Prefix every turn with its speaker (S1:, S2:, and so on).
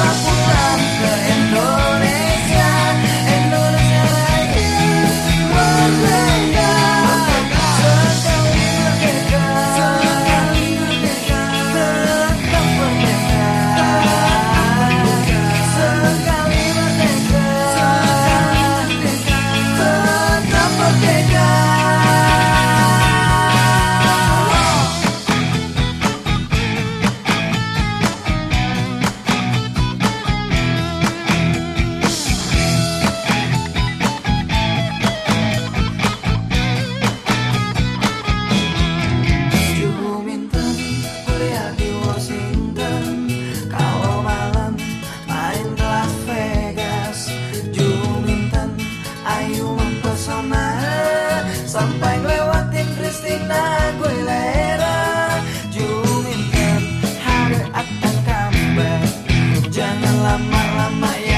S1: Rock My.